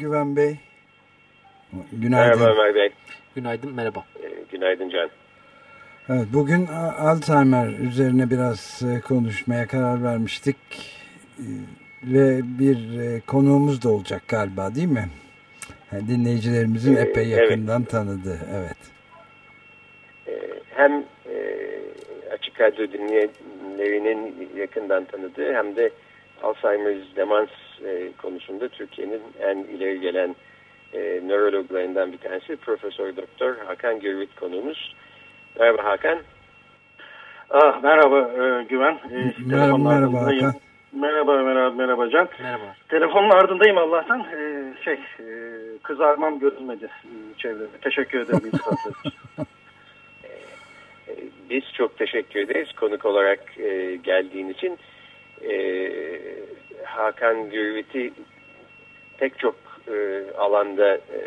Güven Bey. Günaydın. Merhaba Ömer Bey. Günaydın, merhaba. Ee, günaydın Can. Evet, bugün Alzheimer üzerine biraz e, konuşmaya karar vermiştik. Ee, ve bir e, konuğumuz da olacak galiba değil mi? dinleyicilerimizin ee, epey yakından evet. tanıdığı. Evet. Hem Açık Radyo dinleyenlerinin yakından tanıdığı hem de Alzheimer's demans e, konusunda Türkiye'nin en ileri gelen e, nörologlarından bir tanesi Profesör Doktor Hakan Gürvit konuğumuz. Merhaba Hakan. Ah, merhaba e, Güven. E, merhaba, merhaba Hakan. Merhaba, merhaba, merhaba Can. Merhaba. Telefonun ardındayım Allah'tan. Ee, şey, e, kızarmam görülmedi e, çevrede. Teşekkür ederim iltifatlar biz çok teşekkür ederiz konuk olarak e, geldiğin için. E, Hakan Gürvit'i pek çok e, alanda e,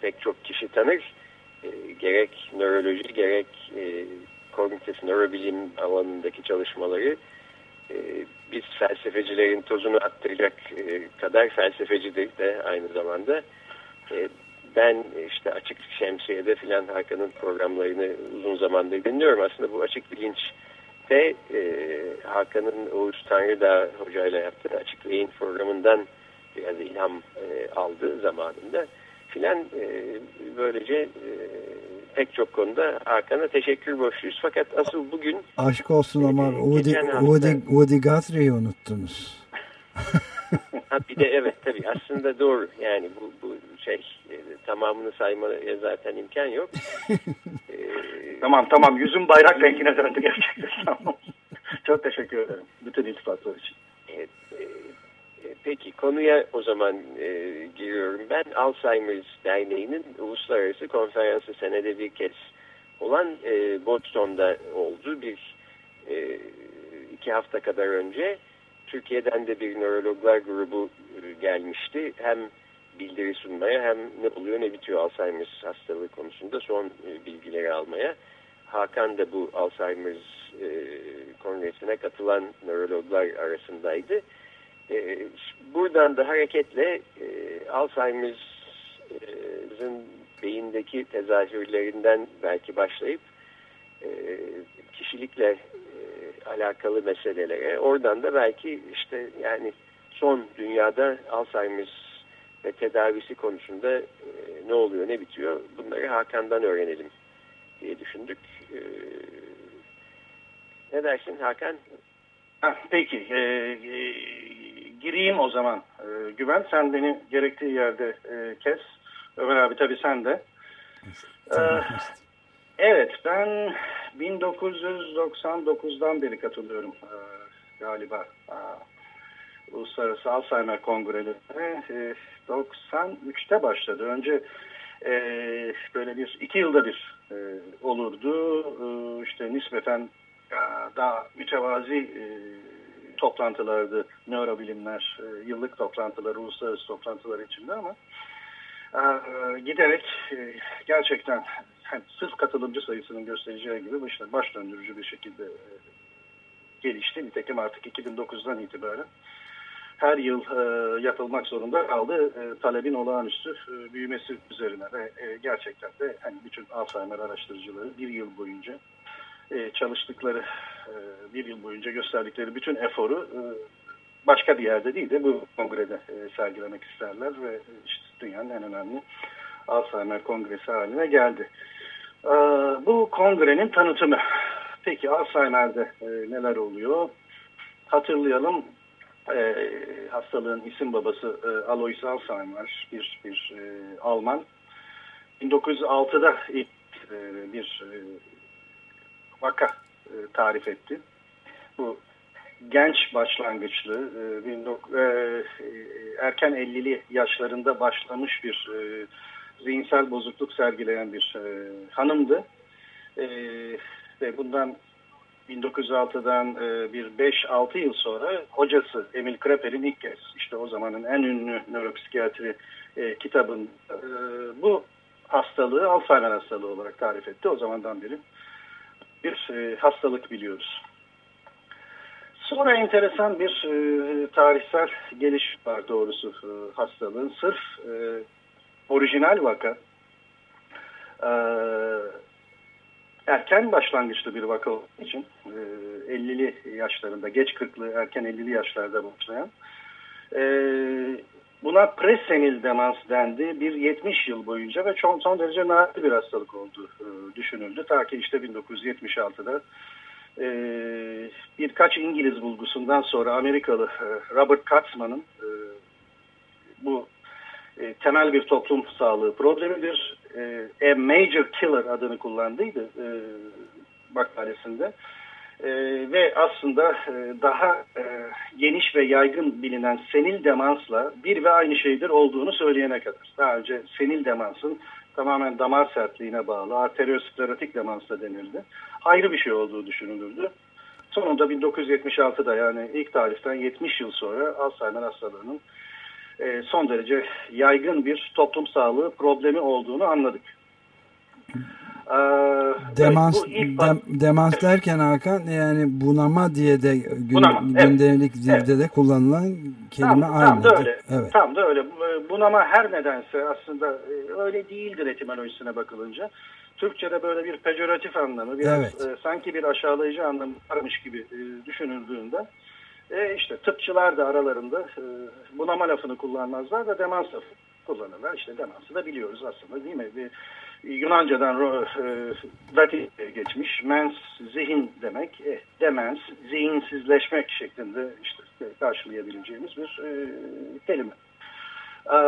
pek çok kişi tanır. E, gerek nöroloji gerek e, kognitif nörobilim alanındaki çalışmaları e, biz felsefecilerin tozunu attıracak e, kadar felsefecidir de aynı zamanda. E, ben işte Açık Şemsiye'de filan Hakan'ın programlarını uzun zamandır dinliyorum. Aslında bu Açık Bilinç de e, Hakan'ın Oğuz Tanrıdağ hocayla yaptığı Açık Beyin programından biraz ilham e, aldığı zamanında filan e, böylece e, pek çok konuda Hakan'a teşekkür borçluyuz. Fakat asıl bugün... Aşk olsun ama e, Woody, Woody, Woody Guthrie'yi unuttunuz. ha, bir de evet tabii aslında doğru yani bu, bu şey e, tamamını saymaya zaten imkan yok. tamam tamam yüzüm bayrak rengine döndü gerçekten. Çok teşekkür ederim bütün iltifatlar için. Evet, e, e, peki konuya o zaman e, giriyorum. Ben Alzheimer's Derneği'nin uluslararası konferansı senede bir kez olan e, Boston'da oldu. Bir e, iki hafta kadar önce Türkiye'den de bir nörologlar grubu e, gelmişti. Hem bildiri sunmaya hem ne oluyor ne bitiyor Alzheimer's hastalığı konusunda son e, bilgileri almaya. Hakan da bu Alzheimer's e, kongresine katılan nörologlar arasındaydı. E, buradan da hareketle Alzheimer's'ın beyindeki tezahürlerinden belki başlayıp kişilikle alakalı meselelere oradan da belki işte yani son dünyada Alzheimer's ve tedavisi konusunda e, ne oluyor ne bitiyor bunları Hakan'dan öğrenelim diye düşündük. E, ne dersin Hakan? Ha, peki e, e, gireyim o zaman e, Güven sen beni gerektiği yerde e, kes Ömer abi tabi sen de. E, evet ben 1999'dan beri katılıyorum e, galiba. Uluslararası Alzheimer Kongrelerine e, 93'te başladı. Önce e, böyle bir iki yılda bir e, olurdu. E, işte nispeten daha mütevazi e, toplantılardı nörobilimler, e, yıllık toplantılar, uluslararası toplantılar içinde ama e, giderek e, gerçekten yani sırf katılımcı sayısının göstereceği gibi baş, baş döndürücü bir şekilde e, gelişti. Nitekim artık 2009'dan itibaren her yıl e, yapılmak zorunda kaldı e, talebin olağanüstü e, büyümesi üzerine ve e, gerçekten de hani bütün Alzheimer araştırıcıları bir yıl boyunca e, çalıştıkları e, bir yıl boyunca gösterdikleri bütün eforu e, başka bir yerde değil de bu kongrede e, sergilemek isterler ve işte dünyanın en önemli Alzheimer kongresi haline geldi. E, bu kongrenin tanıtımı. Peki Alzheimer'de e, neler oluyor? Hatırlayalım e, hastalığın isim babası e, Alois Alzheimer bir bir e, Alman 1906'da ilk e, bir e, vaka e, tarif etti. Bu genç başlangıçlı, e, e, erken 50'li yaşlarında başlamış bir e, zihinsel bozukluk sergileyen bir e, hanımdı. E, ve bundan 1906'dan e, bir 5-6 yıl sonra hocası Emil Kreper'in ilk kez işte o zamanın en ünlü nöropsikiyatri e, kitabın e, bu hastalığı Alzheimer hastalığı olarak tarif etti. O zamandan beri bir hastalık biliyoruz. Sonra enteresan bir tarihsel geliş var doğrusu hastalığın. Sırf orijinal vaka erken başlangıçlı bir vaka olduğu için e, 50'li yaşlarında, geç 40'lı, erken 50'li yaşlarda başlayan e, buna presenil demans dendi. Bir 70 yıl boyunca ve çok son derece nadir bir hastalık olduğu e, düşünüldü. Ta ki işte 1976'da e, birkaç İngiliz bulgusundan sonra Amerikalı Robert Katzman'ın bu temel bir toplum sağlığı problemidir. E, A Major Killer adını kullandıydı e, makalesinde. E, ve aslında e, daha e, geniş ve yaygın bilinen senil demansla bir ve aynı şeydir olduğunu söyleyene kadar. Daha önce senil demansın tamamen damar sertliğine bağlı arteriosklerotik demans da denildi. Ayrı bir şey olduğu düşünülürdü. Sonunda 1976'da yani ilk tarihten 70 yıl sonra Alzheimer hastalığının e, son derece yaygın bir toplum sağlığı problemi olduğunu anladık. Ee, demans, evet, dem, demans derken Hakan yani bunama diye de gün, bunama, gündelik evet, dilde evet. de kullanılan kelime tam, aynı. Tam da öyle. Evet. Tam da öyle. Bunama her nedense aslında e, öyle değildir etimolojisine bakılınca. Türkçe'de böyle bir pejoratif anlamı, biraz evet. e, sanki bir aşağılayıcı anlamı varmış gibi e, düşünüldüğünde e, işte tıpçılar da aralarında e, bunama lafını kullanmazlar da demans lafı kullanırlar. İşte demansı da biliyoruz aslında değil mi? Bir, Yunanca'dan e, Latin'e geçmiş. Mens zihin demek. E, demens zihinsizleşmek şeklinde işte karşılayabileceğimiz bir e, kelime. E,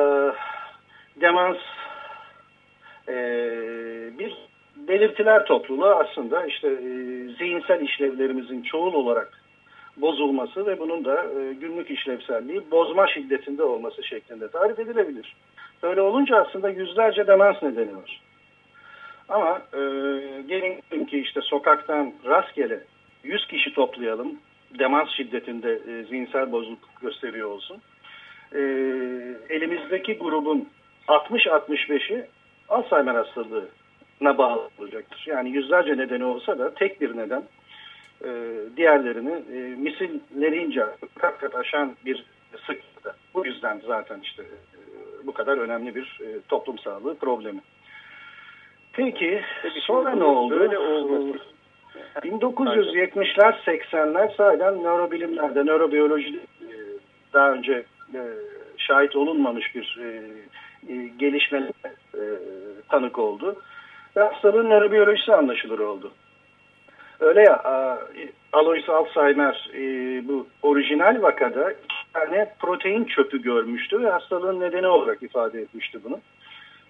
demans e, bir belirtiler topluluğu aslında işte e, zihinsel işlevlerimizin çoğul olarak bozulması ve bunun da e, günlük işlevselliği bozma şiddetinde olması şeklinde tarif edilebilir. Böyle olunca aslında yüzlerce demans nedeni var. Ama e, gelin ki işte sokaktan rastgele 100 kişi toplayalım, demans şiddetinde e, zihinsel bozukluk gösteriyor olsun. E, elimizdeki grubun 60-65'i Alzheimer hastalığına bağlı olacaktır. Yani yüzlerce nedeni olsa da tek bir neden e, diğerlerini e, misillerince kat kat aşan bir sıklıkta. Bu yüzden zaten işte e, bu kadar önemli bir e, toplum sağlığı problemi. Peki, Peki sonra ne oldu? Böyle olması. 1970'ler 80'ler sahiden nörobilimlerde, nörobiyolojide e, daha önce e, şahit olunmamış bir e, gelişme tanık oldu. Ve hastalığın nörobiyolojisi anlaşılır oldu. Öyle ya Alois Alzheimer bu orijinal vakada iki tane protein çöpü görmüştü ve hastalığın nedeni olarak ifade etmişti bunu.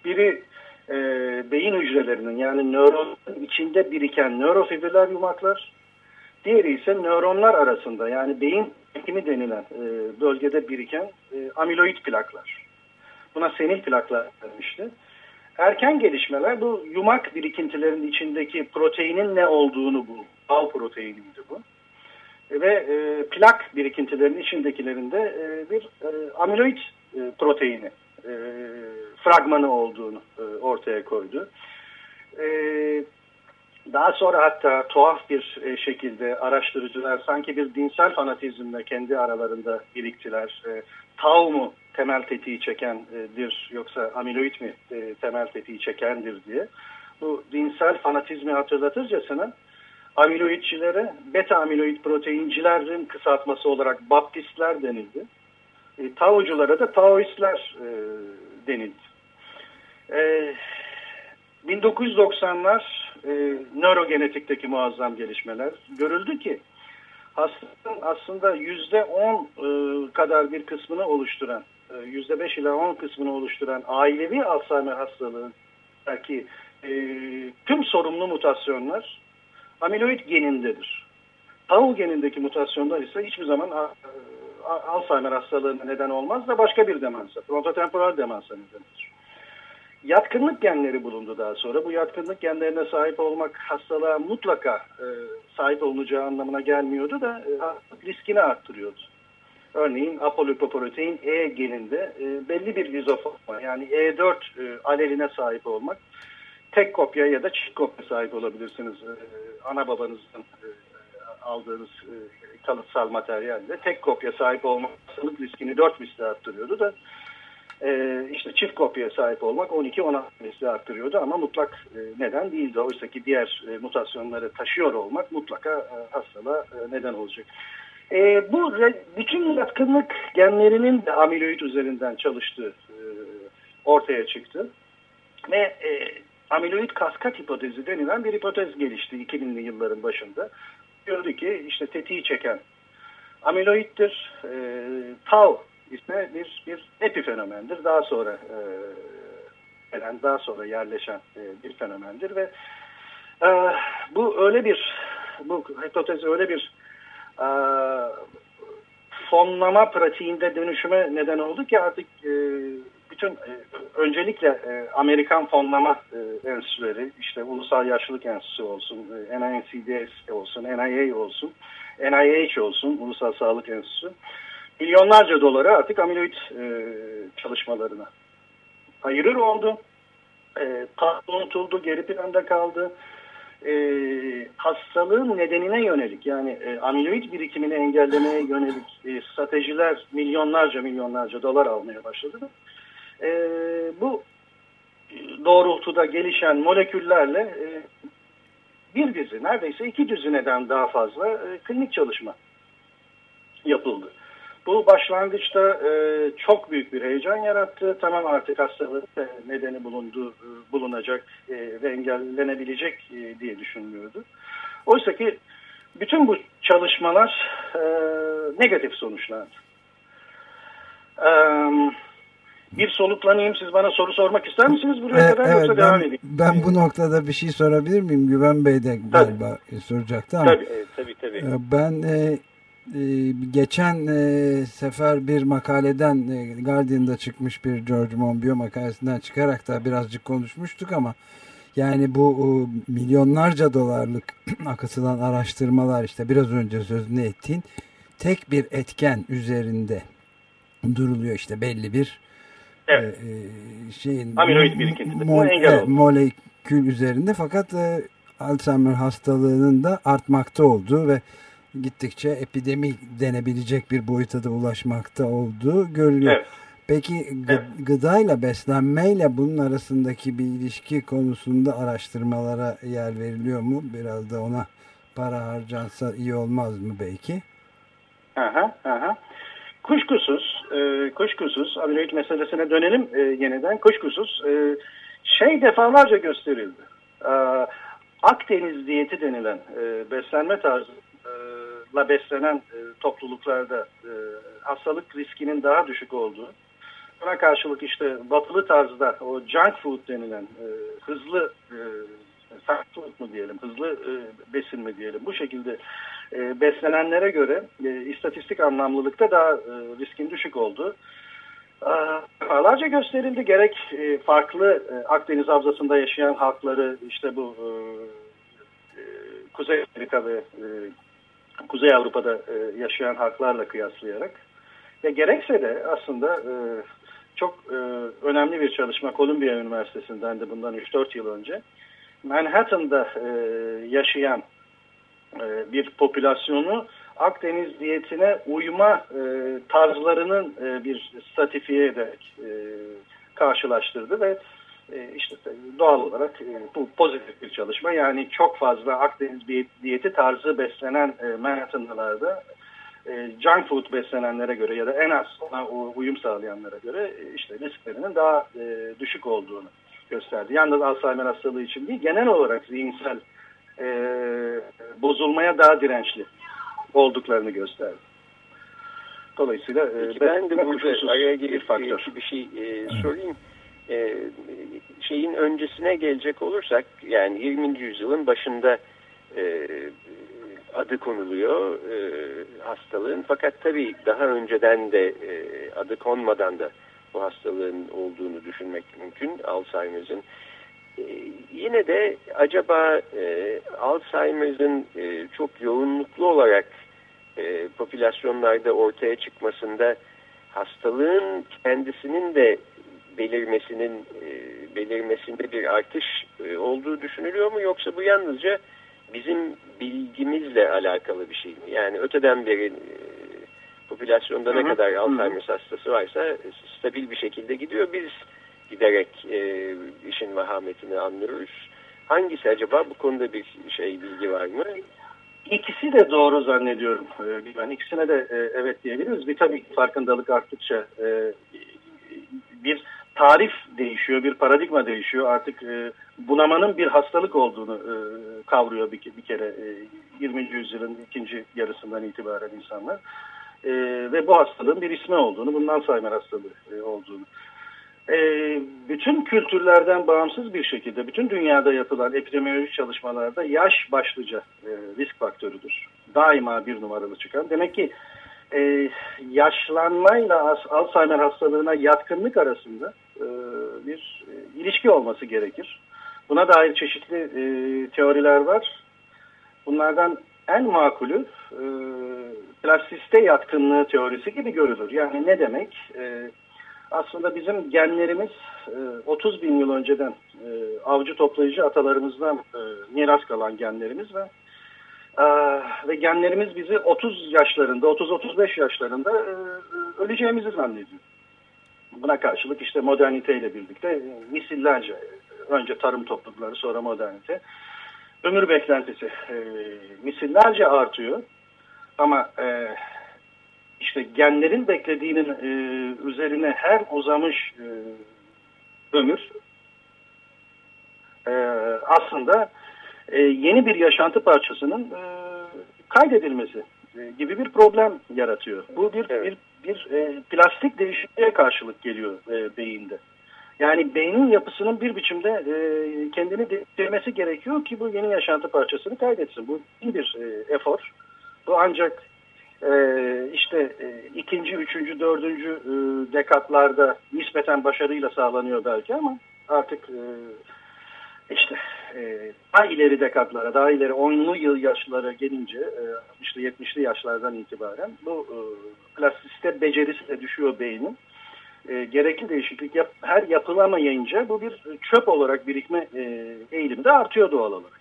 Biri e, beyin hücrelerinin yani nöronun içinde biriken nörofibriller yumaklar. Diğeri ise nöronlar arasında yani beyin ekimi denilen e, bölgede biriken e, amiloid plaklar. Buna senil plaklar denmişti. Erken gelişmeler bu yumak birikintilerinin içindeki proteinin ne olduğunu bu. Al proteiniydi bu. Ve e, plak birikintilerinin içindekilerinde e, bir e, amiloid e, proteini e, fragmanı olduğunu e, ortaya koydu. E, daha sonra hatta tuhaf bir e, şekilde araştırıcılar sanki bir dinsel fanatizmle kendi aralarında biriktiler. E, tau mu temel tetiği çekendir yoksa amiloid mi e, temel tetiği çekendir diye. Bu dinsel fanatizmi hatırlatırcasına amiloidçilere beta amiloid proteincilerin kısaltması olarak baptistler denildi. E, Taoculara da Taoistler e, denildi. E, 1990'lar e, nörogenetikteki muazzam gelişmeler görüldü ki hastanın aslında yüzde on e, kadar bir kısmını oluşturan e, yüzde beş ila on kısmını oluşturan ailevi Alzheimer hastalığı belki e, tüm sorumlu mutasyonlar amiloid genindedir. tau genindeki mutasyonlar ise hiçbir zaman Alzheimer hastalığına neden olmaz da başka bir demansa, frontotemporal demansa nedendir. Yatkınlık genleri bulundu daha sonra. Bu yatkınlık genlerine sahip olmak hastalığa mutlaka e, sahip olunacağı anlamına gelmiyordu da e, riskini arttırıyordu. Örneğin apolipoprotein E geninde e, belli bir lizoforma yani E4 e, aleline sahip olmak tek kopya ya da çift kopya sahip olabilirsiniz. E, ana babanızdan e, aldığınız e, kalıtsal materyalle tek kopya hastalık riskini 4 misli arttırıyordu da e, işte çift kopya sahip olmak 12-16 misli arttırıyordu ama mutlak e, neden değildi. Oysa ki diğer e, mutasyonları taşıyor olmak mutlaka e, hastalığa e, neden olacak. E, bu bütün yatkınlık genlerinin de amiloid üzerinden çalıştığı e, ortaya çıktı. Ve e, amiloid kaskat hipotezi denilen bir hipotez gelişti 2000'li yılların başında. Diyordu ki işte tetiği çeken amiloiddir, e, tau ise bir, bir epifenomendir. Daha sonra e, gelen, daha sonra yerleşen e, bir fenomendir ve e, bu öyle bir bu hipotez öyle bir e, fonlama pratiğinde dönüşüme neden oldu ki artık bütün öncelikle Amerikan fonlama e, enstitüleri işte Ulusal Yaşlılık Enstitüsü olsun, e, NICDS olsun, NIA olsun, NIH olsun, Ulusal Sağlık Enstitüsü milyonlarca dolara artık amiloid e, çalışmalarına ayırır oldu. E, unutuldu, geri planda kaldı. E, hastalığın nedenine yönelik yani e, amiloid birikimini engellemeye yönelik e, stratejiler milyonlarca milyonlarca dolar almaya başladı. E, bu doğrultuda gelişen moleküllerle e, bir dizi neredeyse iki düzineden daha fazla e, klinik çalışma yapıldı. Bu başlangıçta e, çok büyük bir heyecan yarattı. Tamam artık hastalık nedeni bulundu, e, bulunacak e, ve engellenebilecek e, diye düşünülüyordu. Oysa ki bütün bu çalışmalar e, negatif sonuçlandı. E, bir soluklanayım. Siz bana soru sormak ister misiniz buraya e, kadar evet, yoksa ben, devam edeyim? Ben bu noktada bir şey sorabilir miyim? Güven Bey de galiba tabii. soracaktı ama. Tabii tabii. tabii. E, ben e, e, geçen e, sefer bir makaleden e, Guardian'da çıkmış bir George Monbiot makalesinden çıkarak da birazcık konuşmuştuk ama yani bu e, milyonlarca dolarlık akıtılan araştırmalar işte biraz önce sözünü ettiğin tek bir etken üzerinde duruluyor işte belli bir evet. e, şeyin amiloid birikintisi mol, molekül üzerinde fakat e, Alzheimer hastalığının da artmakta olduğu ve gittikçe epidemi denebilecek bir boyuta da ulaşmakta olduğu görülüyor. Evet. Peki evet. gıdayla beslenmeyle bunun arasındaki bir ilişki konusunda araştırmalara yer veriliyor mu? Biraz da ona para harcansa iyi olmaz mı belki? Aha, aha. Kuşkusuz, e, kuşkusuz amiloid meselesine dönelim e, yeniden. Kuşkusuz e, şey defalarca gösterildi. E, Akdeniz diyeti denilen e, beslenme tarzı la beslenen e, topluluklarda e, hastalık riskinin daha düşük olduğu, buna karşılık işte batılı tarzda o junk food denilen e, hızlı e, fast food mu diyelim, hızlı e, besin mi diyelim bu şekilde e, beslenenlere göre e, istatistik anlamlılıkta daha e, riskin düşük olduğu defalarca gösterildi. Gerek e, farklı e, Akdeniz Havzası'nda yaşayan halkları işte bu e, e, Kuzey Amerika ve e, Kuzey Avrupa'da e, yaşayan halklarla kıyaslayarak. Ve gerekse de aslında e, çok e, önemli bir çalışma Columbia Üniversitesi'nden de bundan 3-4 yıl önce Manhattan'da e, yaşayan e, bir popülasyonu Akdeniz diyetine uyma e, tarzlarının e, bir stratifiye ederek e, karşılaştırdı ve e, işte doğal olarak e, bu pozitif bir çalışma. Yani çok fazla Akdeniz diyeti tarzı beslenen e, Manhattanlılarda junk food beslenenlere göre ya da en az ona uyum sağlayanlara göre işte risklerinin daha düşük olduğunu gösterdi. Yalnız Alzheimer hastalığı için değil, genel olarak zihinsel bozulmaya daha dirençli olduklarını gösterdi. Dolayısıyla Peki ben de burada araya girip bir, bir şey e, sorayım. E, şeyin öncesine gelecek olursak yani 20. yüzyılın başında e, adı konuluyor e, hastalığın. Fakat tabii daha önceden de adı konmadan da bu hastalığın olduğunu düşünmek mümkün Alzheimer'ın. Yine de acaba e, Alzheimer'ın çok yoğunluklu olarak popülasyonlarda ortaya çıkmasında hastalığın kendisinin de belirmesinin e, belirmesinde bir artış e, olduğu düşünülüyor mu yoksa bu yalnızca bizim bilgimizle alakalı bir şey mi? Yani öteden beri e, popülasyonda ne kadar Alzheimer hastası varsa stabil bir şekilde gidiyor. Biz giderek e, işin vahametini anlıyoruz. Hangisi acaba bu konuda bir şey bilgi var mı? İkisi de doğru zannediyorum. Ben ikisine de evet diyebiliriz. Bir tabii farkındalık arttıkça bir tarif değişiyor, bir paradigma değişiyor. Artık e, bunamanın bir hastalık olduğunu e, kavruyor bir, bir kere e, 20. yüzyılın ikinci yarısından itibaren insanlar. E, ve bu hastalığın bir ismi olduğunu, bundan Alzheimer hastalığı e, olduğunu. E, bütün kültürlerden bağımsız bir şekilde, bütün dünyada yapılan epidemiolojik çalışmalarda yaş başlıca e, risk faktörüdür. Daima bir numaralı çıkan. Demek ki e, yaşlanmayla Alzheimer hastalığına yatkınlık arasında e, bir e, ilişki olması gerekir. Buna dair çeşitli e, teoriler var. Bunlardan en makulü e, plastiste yatkınlığı teorisi gibi görülür. Yani ne demek? E, aslında bizim genlerimiz e, 30 bin yıl önceden e, avcı toplayıcı atalarımızdan e, miras kalan genlerimiz ve ve genlerimiz bizi 30 yaşlarında, 30-35 yaşlarında e, e, öleceğimizi zannediyor. Buna karşılık işte moderniteyle birlikte e, misillerce, önce tarım toplulukları sonra modernite, ömür beklentisi e, misillerce artıyor. Ama e, işte genlerin beklediğinin e, üzerine her uzamış e, ömür e, aslında e, yeni bir yaşantı parçasının e, kaydedilmesi e, gibi bir problem yaratıyor. Bu bir evet. bir bir e, plastik değişikliğe karşılık geliyor e, beyinde. Yani beynin yapısının bir biçimde e, kendini değiştirmesi gerekiyor ki bu yeni yaşantı parçasını kaydetsin. Bu bir e, efor. Bu ancak işte e, ikinci, üçüncü, dördüncü e, dekatlarda nispeten başarıyla sağlanıyor belki ama artık e, işte e, daha ileri dekatlara, daha ileri 10'lu yıl yaşlara gelince e, 60'lı 70'li yaşlardan itibaren bu e, plastiste becerisi de düşüyor beynin. E, gerekli değişiklik yap, her yapılamayınca bu bir çöp olarak birikme e, eğilimi de artıyor doğal olarak.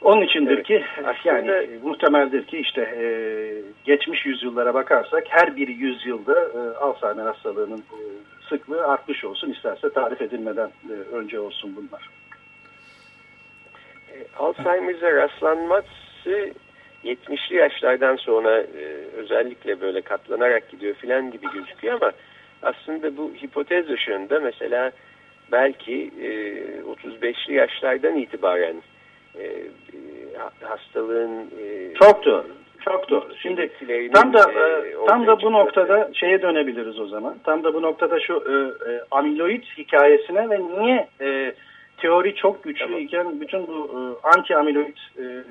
Onun içindir evet. ki yani e, muhtemeldir ki işte e, geçmiş yüzyıllara bakarsak her bir yüzyılda e, Alzheimer hastalığının e, sıklığı artmış olsun isterse tarif edilmeden e, önce olsun bunlar. E, Alzheimer'e rastlanması 70'li yaşlardan sonra e, özellikle böyle katlanarak gidiyor filan gibi gözüküyor ama aslında bu hipotez ışığında mesela belki e, 35'li yaşlardan itibaren e, e hastalığın e, çok doğru. Çok doğru. Şimdi tam da e, tam da bu noktada şeye dönebiliriz o zaman. Tam da bu noktada şu e, e, amiloid hikayesine ve niye e, teori çok güçlü tamam. iken bütün bu e, anti amiloid e,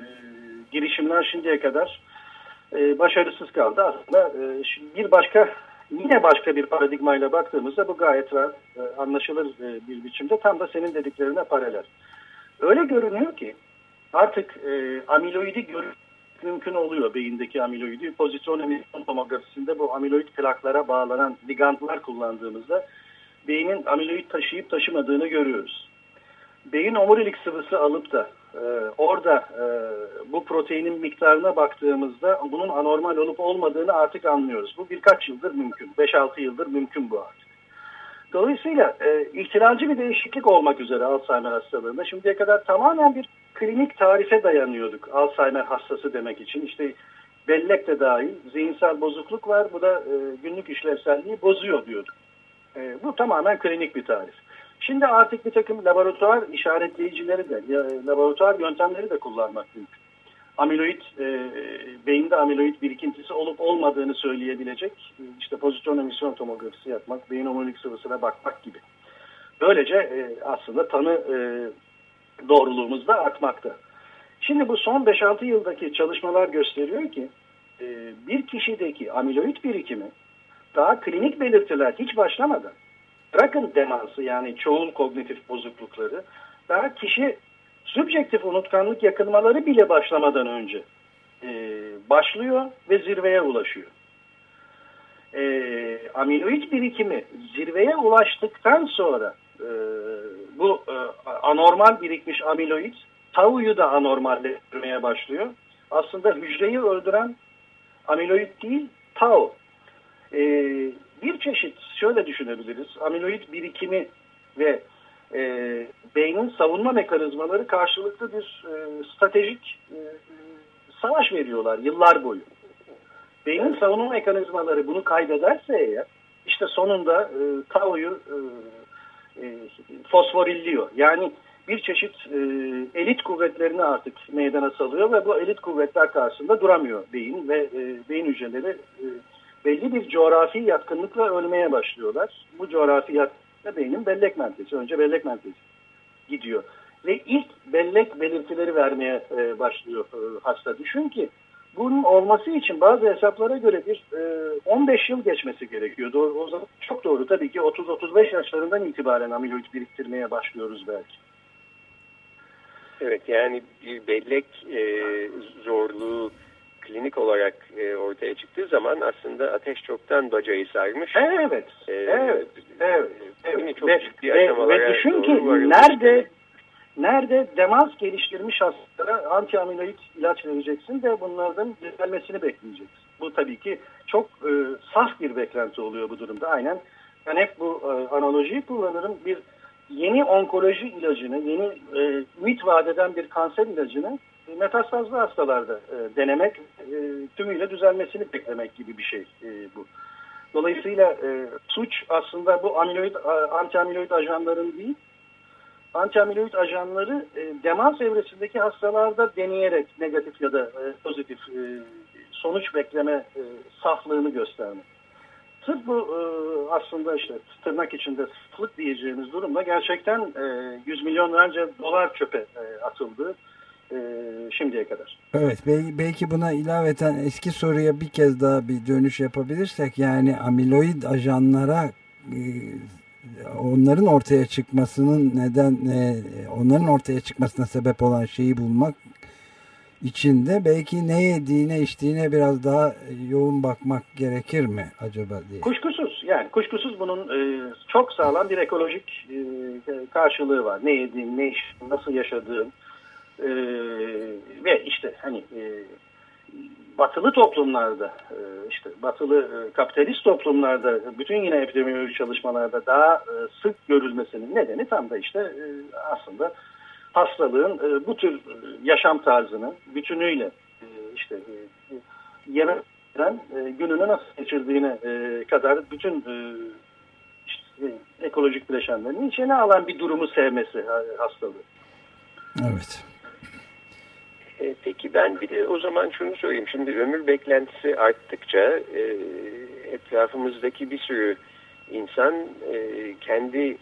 girişimler şimdiye kadar e, başarısız kaldı. Aslında e, bir başka yine başka bir paradigmayla baktığımızda bu gayet rahat, e, anlaşılır e, bir biçimde tam da senin dediklerine paralel. Öyle görünüyor ki artık e, amiloidi görüp mümkün oluyor beyindeki amiloidi. Pozitron emisyon tomografisinde bu amiloid plaklara bağlanan ligandlar kullandığımızda beynin amiloid taşıyıp taşımadığını görüyoruz. Beyin omurilik sıvısı alıp da e, orada e, bu proteinin miktarına baktığımızda bunun anormal olup olmadığını artık anlıyoruz. Bu birkaç yıldır mümkün. 5-6 yıldır mümkün bu artık. Dolayısıyla e, ihtilalci bir değişiklik olmak üzere Alzheimer hastalığında şimdiye kadar tamamen bir klinik tarife dayanıyorduk Alzheimer hastası demek için. İşte bellek de dahil zihinsel bozukluk var bu da e, günlük işlevselliği bozuyor diyorduk. E, bu tamamen klinik bir tarif. Şimdi artık bir takım laboratuvar işaretleyicileri de, laboratuvar yöntemleri de kullanmak mümkün. Amiloid, e, beyinde amiloid birikintisi olup olmadığını söyleyebilecek işte pozitron emisyon tomografisi yapmak, beyin omurilik sıvısına bakmak gibi. Böylece e, aslında tanı e, doğruluğumuz da artmakta. Şimdi bu son 5-6 yıldaki çalışmalar gösteriyor ki e, bir kişideki amiloid birikimi daha klinik belirtiler hiç başlamadan bırakın demansı yani çoğul kognitif bozuklukları daha kişi subjektif unutkanlık yakınmaları bile başlamadan önce e, başlıyor ve zirveye ulaşıyor. E, amiloid birikimi zirveye ulaştıktan sonra e, bu e, anormal birikmiş amiloid tau'yu da anormalleştirmeye başlıyor. Aslında hücreyi öldüren amiloid değil tau. E, bir çeşit şöyle düşünebiliriz. Amiloid birikimi ve e, beynin savunma mekanizmaları karşılıklı bir e, stratejik e, savaş veriyorlar yıllar boyu. Beynin savunma mekanizmaları bunu kaybederse eğer işte sonunda e, tau'yu e, e, fosforilliyor. Yani bir çeşit e, elit kuvvetlerini artık meydana salıyor ve bu elit kuvvetler karşısında duramıyor beyin ve e, beyin hücreleri e, belli bir coğrafi yatkınlıkla ölmeye başlıyorlar. Bu coğrafi yatkınlıkla beynin bellek merkezi, önce bellek merkezi gidiyor. Ve ilk bellek belirtileri vermeye e, başlıyor e, hasta. Düşün ki bunun olması için bazı hesaplara göre bir e, 15 yıl geçmesi gerekiyor. Doğru, o zaman çok doğru tabii ki 30-35 yaşlarından itibaren amiloid biriktirmeye başlıyoruz belki. Evet yani bir bellek e, zorluğu klinik olarak e, ortaya çıktığı zaman aslında ateş çoktan bacayı sarmış. Evet, e, evet, evet. evet. Çok ve, ciddi ve, ve düşün ki nerede nerede demans geliştirmiş hastalara antiamiloid ilaç vereceksin de bunlardan düzelmesini bekleyeceksin. Bu tabii ki çok e, saf bir beklenti oluyor bu durumda. Aynen ben hep bu e, analojiyi kullanırım. Bir yeni onkoloji ilacını, yeni e, ümit vadeden bir kanser ilacını e, metastazlı hastalarda e, denemek, e, tümüyle düzelmesini beklemek gibi bir şey e, bu. Dolayısıyla e, suç aslında bu amiloid, anti-amiloid ajanların değil, anti-amiloid ajanları e, demans evresindeki hastalarda deneyerek negatif ya da e, pozitif e, sonuç bekleme e, saflığını göstermek. Sırf bu e, aslında işte tırnak içinde saflık diyeceğimiz durumda gerçekten e, yüz milyonlarca dolar çöpe e, atıldı e, şimdiye kadar. Evet belki buna ilaveten eski soruya bir kez daha bir dönüş yapabilirsek yani amiloid ajanlara e, onların ortaya çıkmasının neden e, onların ortaya çıkmasına sebep olan şeyi bulmak içinde belki ne yediğine içtiğine biraz daha yoğun bakmak gerekir mi acaba diye. Kuşkusuz yani kuşkusuz bunun e, çok sağlam bir ekolojik e, karşılığı var. Ne yediğin, ne içtiğin, nasıl yaşadığın e, ve işte hani e, batılı toplumlarda e, işte batılı e, kapitalist toplumlarda bütün yine epidemiolojik çalışmalarda daha e, sık görülmesinin nedeni tam da işte aslında hastalığın bu tür yaşam tarzını bütünüyle işte yemek gününü nasıl geçirdiğine kadar bütün işte, ekolojik bileşenlerini içine alan bir durumu sevmesi hastalığı. Evet. E, peki ben bir de o zaman şunu sorayım. Şimdi ömür beklentisi arttıkça e, etrafımızdaki bir sürü insan e, kendi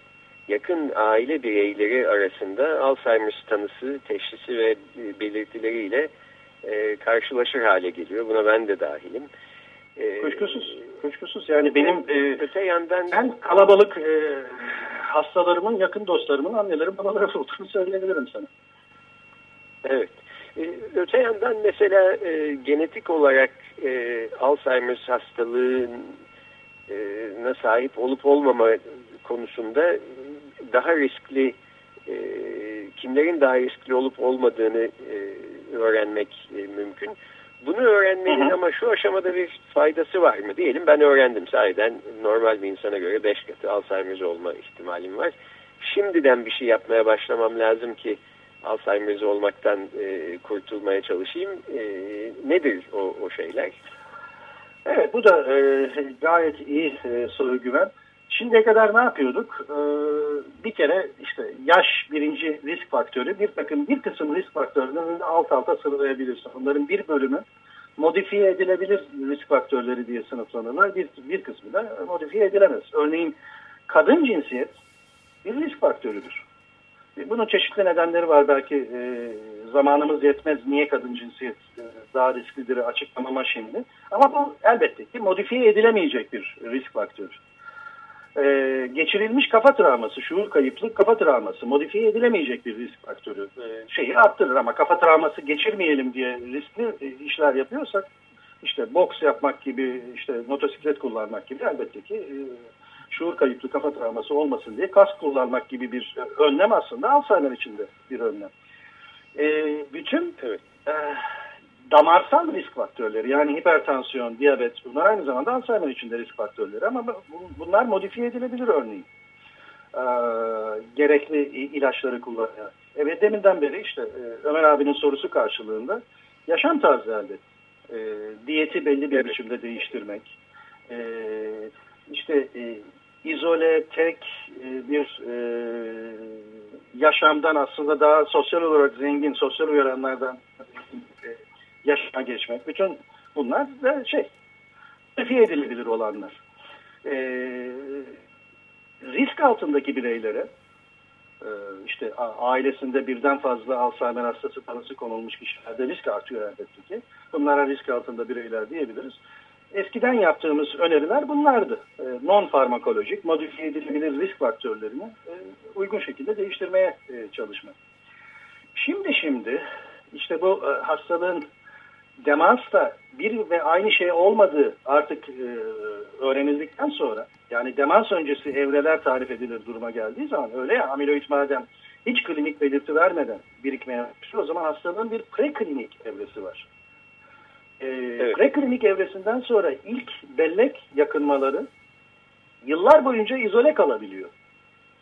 yakın aile bireyleri arasında Alzheimer tanısı, teşhisi ve e, belirtileriyle e, karşılaşır hale geliyor. Buna ben de dahilim. E, kuşkusuz, kuşkusuz. Yani benim e, öte yandan ben kalabalık e, hastalarımın, yakın dostlarımın anneleri, babaları olduğunu söyleyebilirim sana. Evet. Ee, öte yandan mesela e, genetik olarak e, Alzheimer hastalığına sahip olup olmama konusunda daha riskli e, kimlerin daha riskli olup olmadığını e, öğrenmek e, mümkün. Bunu öğrenmenin ama şu aşamada bir faydası var mı? Diyelim ben öğrendim sahiden normal bir insana göre 5 katı Alzheimer olma ihtimalim var. Şimdiden bir şey yapmaya başlamam lazım ki Alzheimer's olmaktan e, kurtulmaya çalışayım. E, nedir o, o şeyler? Evet bu da e, gayet iyi e, soru güven. Şimdiye kadar ne yapıyorduk? Ee, bir kere işte yaş birinci risk faktörü bir takım bir kısım risk faktörlerini alt alta sıralayabilirsin. Bunların bir bölümü modifiye edilebilir risk faktörleri diye sınıflanırlar. Bir, bir kısmı da modifiye edilemez. Örneğin kadın cinsiyet bir risk faktörüdür. Bunun çeşitli nedenleri var. Belki e, zamanımız yetmez. Niye kadın cinsiyet e, daha risklidir açıklamama şimdi. Ama bu elbette ki modifiye edilemeyecek bir risk faktörü. Ee, geçirilmiş kafa travması, şuur kayıplık kafa travması modifiye edilemeyecek bir risk faktörü. Ee, şeyi arttırır ama kafa travması geçirmeyelim diye riskli e, işler yapıyorsak işte boks yapmak gibi, işte motosiklet kullanmak gibi elbette ki e, şuur kayıplı kafa travması olmasın diye kask kullanmak gibi bir önlem aslında Alzheimer için de bir önlem. E, bütün evet. e, damarsal risk faktörleri yani hipertansiyon, diyabet bunlar aynı zamanda Alzheimer için de risk faktörleri ama bunlar modifiye edilebilir örneğin. E, gerekli ilaçları kullanarak. Evet deminden beri işte e, Ömer abinin sorusu karşılığında yaşam tarzı elde. E, diyeti belli bir evet. biçimde değiştirmek. E, işte e, izole, tek e, bir e, yaşamdan aslında daha sosyal olarak zengin, sosyal uyaranlardan yaşama geçmek. Bütün bunlar da şey, modifiye edilebilir olanlar. E, risk altındaki bireylere e, işte ailesinde birden fazla Alzheimer hastası tanısı konulmuş kişilerde risk artıyor elbette ki. Bunlara risk altında bireyler diyebiliriz. Eskiden yaptığımız öneriler bunlardı. E, non farmakolojik, modifiye edilebilir risk faktörlerini e, uygun şekilde değiştirmeye e, çalışmak. Şimdi şimdi işte bu e, hastalığın demansla bir ve aynı şey olmadığı artık e, öğrenildikten sonra yani demans öncesi evreler tarif edilir duruma geldiği zaman öyle ya amiloid madem hiç klinik belirti vermeden birikmeye başlıyor o zaman hastalığın bir preklinik evresi var. E, evet. Preklinik evresinden sonra ilk bellek yakınmaları yıllar boyunca izole kalabiliyor.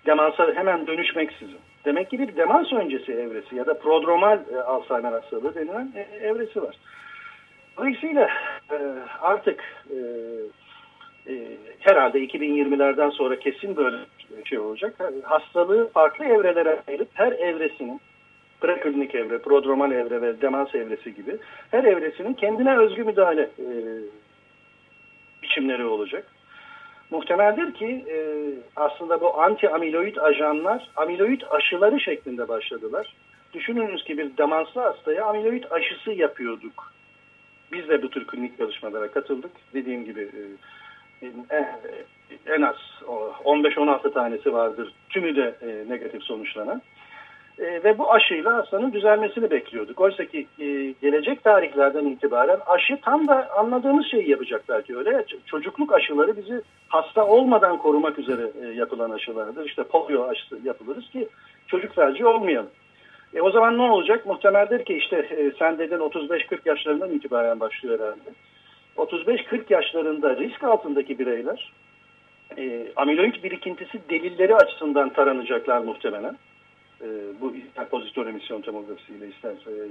Demansa hemen dönüşmeksizin. Demek ki bir demans öncesi evresi ya da prodromal e, Alzheimer hastalığı denilen e, evresi var. Dolayısıyla e, artık e, e, herhalde 2020'lerden sonra kesin böyle bir şey olacak. Hastalığı farklı evrelere ayırıp her evresinin preklinik evre, prodromal evre ve demans evresi gibi her evresinin kendine özgü müdahale e, biçimleri olacak. Muhtemeldir ki e, aslında bu anti amiloid ajanlar amiloid aşıları şeklinde başladılar. Düşününüz ki bir demanslı hastaya amiloid aşısı yapıyorduk. Biz de bu tür klinik çalışmalara katıldık. Dediğim gibi e, en az 15-16 tanesi vardır. Tümü de e, negatif sonuçlanan. E, ve bu aşıyla hastanın düzelmesini bekliyorduk. Oysa ki e, gelecek tarihlerden itibaren aşı tam da anladığımız şeyi yapacak belki. Çocukluk aşıları bizi hasta olmadan korumak üzere e, yapılan aşılardır. İşte polio aşısı yapılırız ki çocuk felci olmayalım. E, o zaman ne olacak? Muhtemeldir ki işte sen dedin 35-40 yaşlarından itibaren başlıyor herhalde. 35-40 yaşlarında risk altındaki bireyler e, amiloid birikintisi delilleri açısından taranacaklar muhtemelen e, bu ister emisyon tomografisiyle isterse e,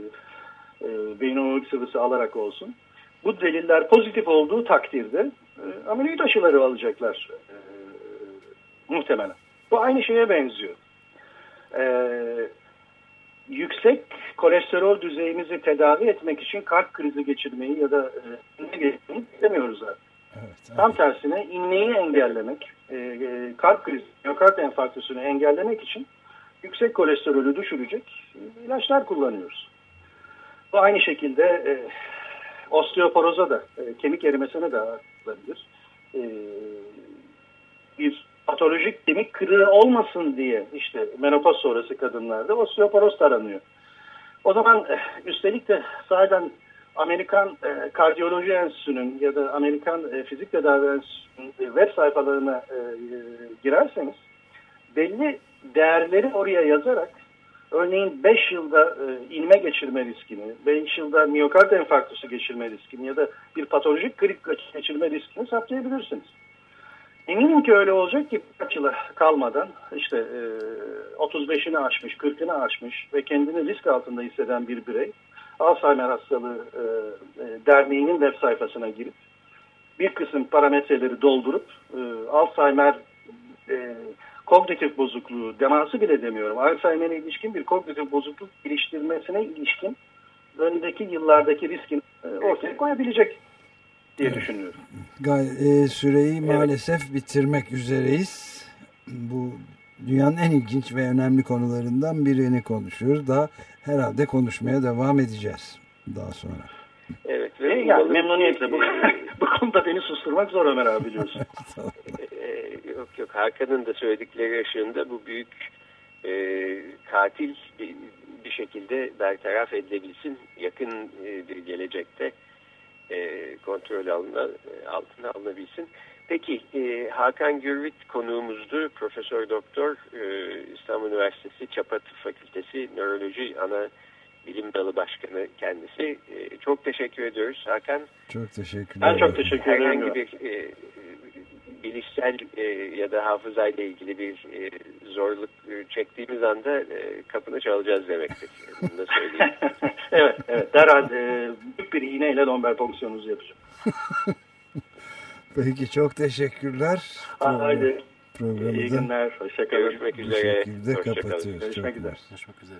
e, beyin sıvısı alarak olsun. Bu deliller pozitif olduğu takdirde e, ameliyoid aşıları alacaklar e, muhtemelen. Bu aynı şeye benziyor. E, yüksek kolesterol düzeyimizi tedavi etmek için kalp krizi geçirmeyi ya da e, geçirmeyi istemiyoruz artık. Evet, evet. Tam tersine inmeyi engellemek, e, e, kalp krizi, miyokard enfarktüsünü engellemek için yüksek kolesterolü düşürecek ilaçlar kullanıyoruz. Bu aynı şekilde e, osteoporoza da, e, kemik erimesine de olabilir. E, bir patolojik kemik kırığı olmasın diye işte menopoz sonrası kadınlarda osteoporoz taranıyor. O zaman e, üstelik de zaten Amerikan e, Kardiyoloji Enstitüsü'nün ya da Amerikan e, Fizik Tedavi Enstitüsü'nün e, web sayfalarına e, e, girerseniz belli değerleri oraya yazarak örneğin 5 yılda e, inme geçirme riskini, 5 yılda miyokard enfarktüsü geçirme riskini ya da bir patolojik grip geçirme riskini saptayabilirsiniz. Eminim ki öyle olacak ki kaç yıla kalmadan işte e, 35'ini aşmış, 40'ını aşmış ve kendini risk altında hisseden bir birey Alzheimer hastalığı e, e, derneğinin web sayfasına girip bir kısım parametreleri doldurup e, Alzheimer e, kognitif bozukluğu, demansı bile demiyorum. Alzheimer'e ilişkin bir kognitif bozukluk geliştirmesine ilişkin önündeki yıllardaki riskin e, ortaya koyabilecek diye evet. düşünüyorum. E, süreyi evet. maalesef bitirmek üzereyiz. Bu dünyanın en ilginç ve önemli konularından birini konuşuyoruz. Daha herhalde konuşmaya devam edeceğiz daha sonra. Evet. Ve e, yani memnuniyetle. Bu, bu konuda beni susturmak zor Ömer abi biliyorsun. Yok yok Hakan'ın da söyledikleri ışığında bu büyük e, katil bir, bir şekilde bertaraf edilebilsin yakın e, bir gelecekte e, kontrol alına, e, altına alınabilsin. Peki e, Hakan Gürvit konuğumuzdu. Profesör Doktor e, İstanbul Üniversitesi Çapa Tıp Fakültesi Nöroloji Ana Bilim Dalı Başkanı kendisi. E, çok teşekkür ediyoruz Hakan. Çok teşekkür ederim. Ben çok teşekkür ederim. Herhangi bir e, bilişsel e, ya da hafızayla ilgili bir e, zorluk e, çektiğimiz anda e, kapını çalacağız demektir. Bunu da söyleyeyim. evet, evet. Derhal e, büyük bir iğneyle lomber fonksiyonunuzu yapacağım. Peki çok teşekkürler. Haydi. Programı İyi günler. Hoşçakalın. Görüşmek üzere. Bu şekilde kapatıyoruz. Görüşmek üzere. Görüşmek üzere.